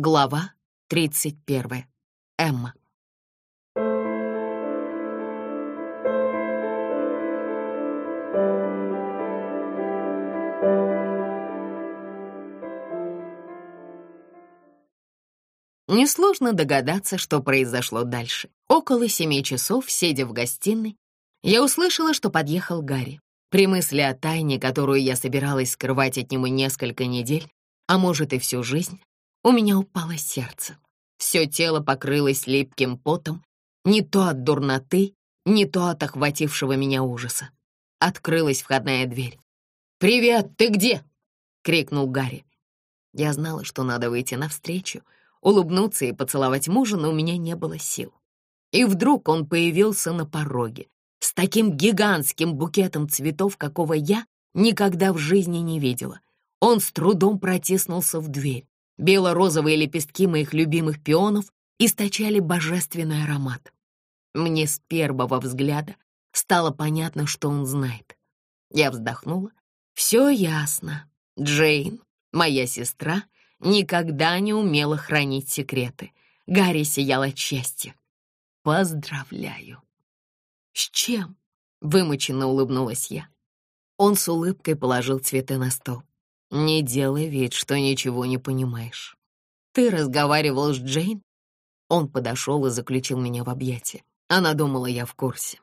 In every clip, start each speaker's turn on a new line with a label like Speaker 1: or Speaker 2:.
Speaker 1: Глава 31. Эмма. Несложно догадаться, что произошло дальше. Около семи часов, сидя в гостиной, я услышала, что подъехал Гарри. При мысли о тайне, которую я собиралась скрывать от него несколько недель, а может и всю жизнь, у меня упало сердце. Все тело покрылось липким потом, не то от дурноты, не то от охватившего меня ужаса. Открылась входная дверь. «Привет, ты где?» — крикнул Гарри. Я знала, что надо выйти навстречу, улыбнуться и поцеловать мужа, но у меня не было сил. И вдруг он появился на пороге с таким гигантским букетом цветов, какого я никогда в жизни не видела. Он с трудом протиснулся в дверь. Бело-розовые лепестки моих любимых пионов источали божественный аромат. Мне с первого взгляда стало понятно, что он знает. Я вздохнула. Все ясно. Джейн, моя сестра, никогда не умела хранить секреты. Гарри сиял от счастья. Поздравляю. С чем? Вымученно улыбнулась я. Он с улыбкой положил цветы на стол. Не делай вид, что ничего не понимаешь. Ты разговаривал с Джейн? Он подошел и заключил меня в объятия. Она думала, я в курсе.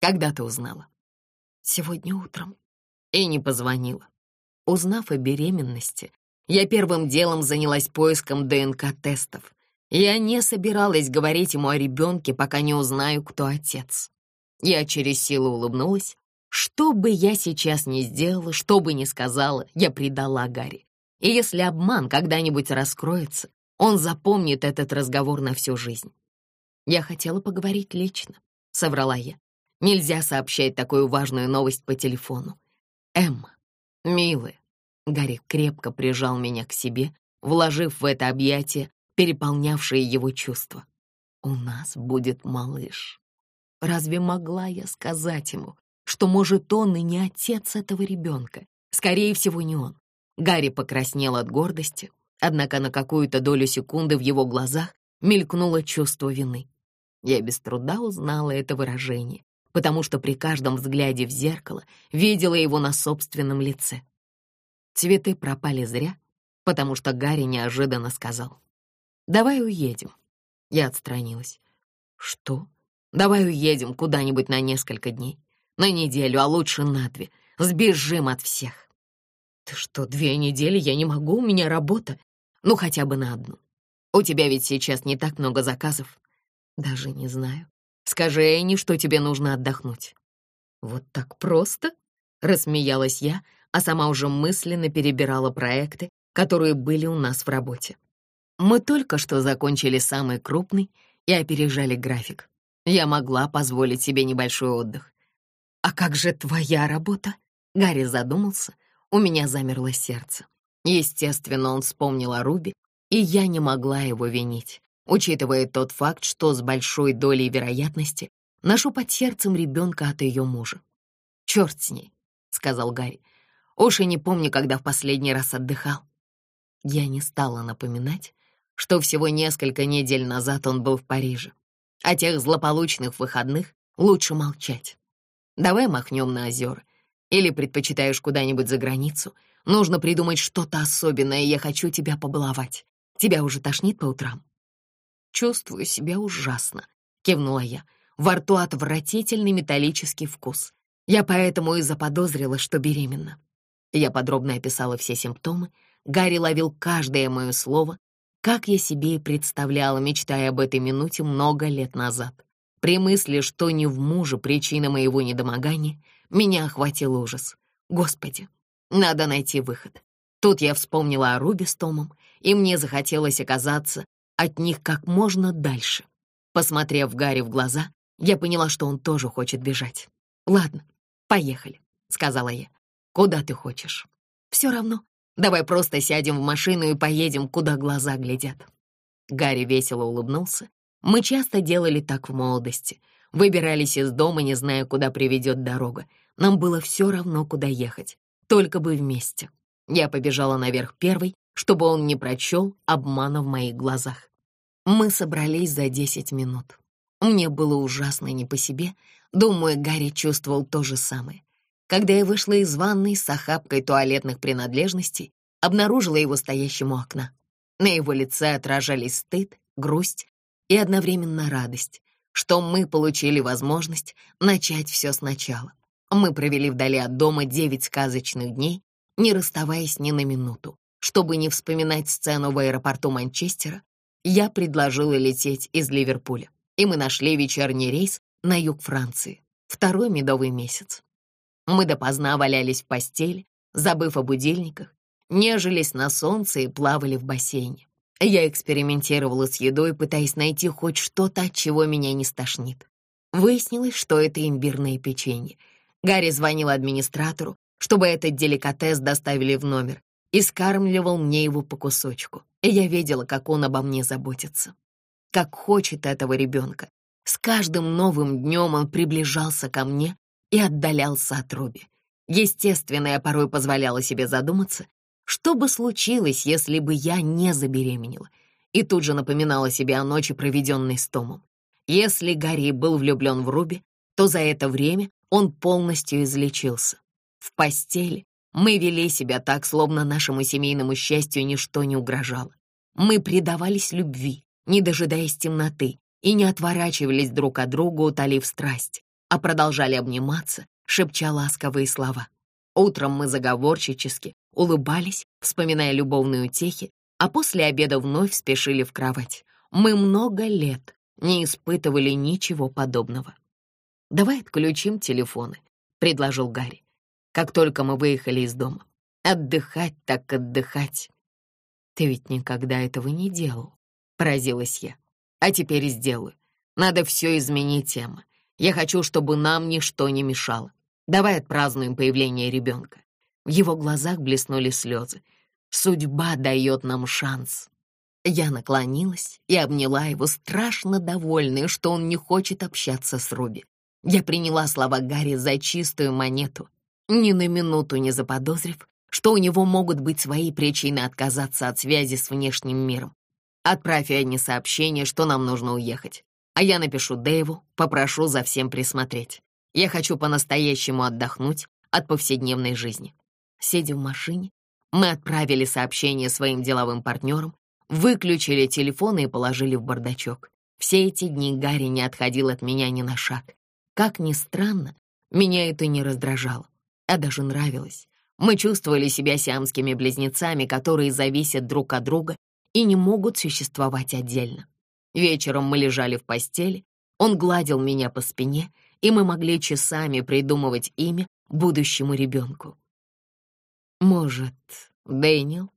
Speaker 1: Когда ты узнала? Сегодня утром. И не позвонила. Узнав о беременности, я первым делом занялась поиском ДНК-тестов. Я не собиралась говорить ему о ребенке, пока не узнаю, кто отец. Я через силу улыбнулась, что бы я сейчас ни сделала, что бы ни сказала, я предала Гарри. И если обман когда-нибудь раскроется, он запомнит этот разговор на всю жизнь. Я хотела поговорить лично, соврала я. Нельзя сообщать такую важную новость по телефону. Эмма, милая, Гарри крепко прижал меня к себе, вложив в это объятие, переполнявшее его чувства. У нас будет малыш. Разве могла я сказать ему, что, может, он и не отец этого ребенка. Скорее всего, не он. Гарри покраснел от гордости, однако на какую-то долю секунды в его глазах мелькнуло чувство вины. Я без труда узнала это выражение, потому что при каждом взгляде в зеркало видела его на собственном лице. Цветы пропали зря, потому что Гарри неожиданно сказал. «Давай уедем». Я отстранилась. «Что? Давай уедем куда-нибудь на несколько дней. На неделю, а лучше на две. Сбежим от всех. Ты что, две недели я не могу, у меня работа. Ну, хотя бы на одну. У тебя ведь сейчас не так много заказов. Даже не знаю. Скажи Энни, что тебе нужно отдохнуть. Вот так просто? Рассмеялась я, а сама уже мысленно перебирала проекты, которые были у нас в работе. Мы только что закончили самый крупный и опережали график. Я могла позволить себе небольшой отдых. «А как же твоя работа?» Гарри задумался. У меня замерло сердце. Естественно, он вспомнил о Руби, и я не могла его винить, учитывая тот факт, что с большой долей вероятности ношу под сердцем ребенка от ее мужа. «Черт с ней», — сказал Гарри. «Уж и не помню, когда в последний раз отдыхал». Я не стала напоминать, что всего несколько недель назад он был в Париже. О тех злополучных выходных лучше молчать. Давай махнем на озера. Или предпочитаешь куда-нибудь за границу? Нужно придумать что-то особенное, я хочу тебя побаловать. Тебя уже тошнит по утрам?» «Чувствую себя ужасно», — кивнула я. Во рту отвратительный металлический вкус. Я поэтому и заподозрила, что беременна. Я подробно описала все симптомы. Гарри ловил каждое мое слово, как я себе и представляла, мечтая об этой минуте много лет назад. При мысли, что не в муже причина моего недомогания, меня охватил ужас. Господи, надо найти выход. Тут я вспомнила о Рубе с Томом, и мне захотелось оказаться от них как можно дальше. Посмотрев Гарри в глаза, я поняла, что он тоже хочет бежать. «Ладно, поехали», — сказала я. «Куда ты хочешь?» «Все равно. Давай просто сядем в машину и поедем, куда глаза глядят». Гарри весело улыбнулся мы часто делали так в молодости. Выбирались из дома, не зная, куда приведет дорога. Нам было все равно, куда ехать. Только бы вместе. Я побежала наверх первой, чтобы он не прочел обмана в моих глазах. Мы собрались за десять минут. Мне было ужасно не по себе. Думаю, Гарри чувствовал то же самое. Когда я вышла из ванной с охапкой туалетных принадлежностей, обнаружила его стоящим у окна. На его лице отражались стыд, грусть и одновременно радость, что мы получили возможность начать все сначала. Мы провели вдали от дома девять сказочных дней, не расставаясь ни на минуту. Чтобы не вспоминать сцену в аэропорту Манчестера, я предложила лететь из Ливерпуля, и мы нашли вечерний рейс на юг Франции, второй медовый месяц. Мы допоздна валялись в постели, забыв о будильниках, нежились на солнце и плавали в бассейне. Я экспериментировала с едой, пытаясь найти хоть что-то, от чего меня не стошнит. Выяснилось, что это имбирное печенье. Гарри звонил администратору, чтобы этот деликатес доставили в номер, и скармливал мне его по кусочку. И я видела, как он обо мне заботится. Как хочет этого ребенка. С каждым новым днем он приближался ко мне и отдалялся от Руби. Естественно, я порой позволяла себе задуматься, что бы случилось, если бы я не забеременела? И тут же напоминала себе о ночи, проведенной с Томом. Если Гарри был влюблен в Руби, то за это время он полностью излечился. В постели мы вели себя так, словно нашему семейному счастью ничто не угрожало. Мы предавались любви, не дожидаясь темноты, и не отворачивались друг от друга, утолив страсть, а продолжали обниматься, шепча ласковые слова. Утром мы заговорчически улыбались, вспоминая любовные утехи, а после обеда вновь спешили в кровать. Мы много лет не испытывали ничего подобного. «Давай отключим телефоны», — предложил Гарри, как только мы выехали из дома. «Отдыхать так отдыхать». «Ты ведь никогда этого не делал», — поразилась я. «А теперь сделаю. Надо все изменить, Эмма. Я хочу, чтобы нам ничто не мешало. Давай отпразднуем появление ребенка. В его глазах блеснули слезы. «Судьба дает нам шанс». Я наклонилась и обняла его, страшно довольная, что он не хочет общаться с Руби. Я приняла слова Гарри за чистую монету, ни на минуту не заподозрив, что у него могут быть свои причины отказаться от связи с внешним миром. Отправь Анне сообщение, что нам нужно уехать, а я напишу Дэйву, попрошу за всем присмотреть. Я хочу по-настоящему отдохнуть от повседневной жизни. Сидя в машине, мы отправили сообщение своим деловым партнерам, выключили телефоны и положили в бардачок. Все эти дни Гарри не отходил от меня ни на шаг. Как ни странно, меня это не раздражало, а даже нравилось. Мы чувствовали себя сиамскими близнецами, которые зависят друг от друга и не могут существовать отдельно. Вечером мы лежали в постели, он гладил меня по спине, и мы могли часами придумывать имя будущему ребенку. Может, Дэниел?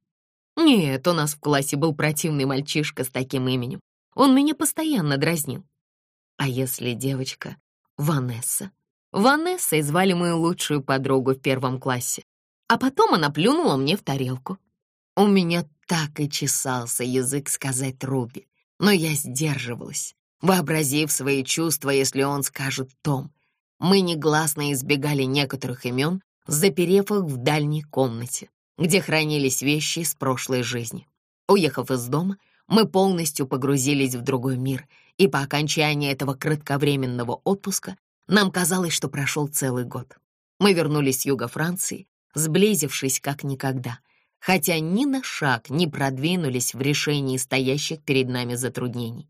Speaker 1: Нет, у нас в классе был противный мальчишка с таким именем. Он меня постоянно дразнил. А если девочка Ванесса? Ванессой звали мою лучшую подругу в первом классе. А потом она плюнула мне в тарелку. У меня так и чесался язык сказать Руби, но я сдерживалась, вообразив свои чувства, если он скажет Том. Мы негласно избегали некоторых имен, заперев их в дальней комнате, где хранились вещи из прошлой жизни. Уехав из дома, мы полностью погрузились в другой мир, и по окончании этого кратковременного отпуска нам казалось, что прошел целый год. Мы вернулись с юга Франции, сблизившись как никогда, хотя ни на шаг не продвинулись в решении стоящих перед нами затруднений.